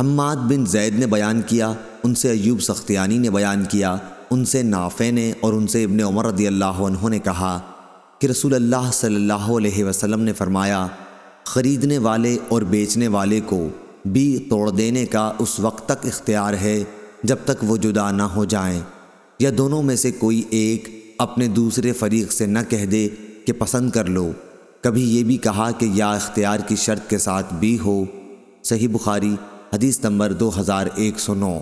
حماد بن زید نے بیان کیا، ان سے ایوب سختیانی نے بیان کیا، ان سے نافع نے اور ان سے ابن عمر رضی اللہ عنہ نے کہا کہ رسول اللہ صلی اللہ علیہ وسلم نے فرمایا، خریدنے والے اور بیچنے والے کو بھی توڑ دینے کا اس وقت تک اختیار ہے جب تک وہ جدا نہ ہو جائیں۔ یا دونوں میں سے کوئی ایک اپنے دوسرے فریق سے نہ کہہ دے کہ پسند کر لو۔ کبھی یہ بھی کہا کہ یا اختیار کی شرط کے ساتھ بھی ہو۔ صحیح بخاری حدیث نمبر دو ہزار ایک سو نو۔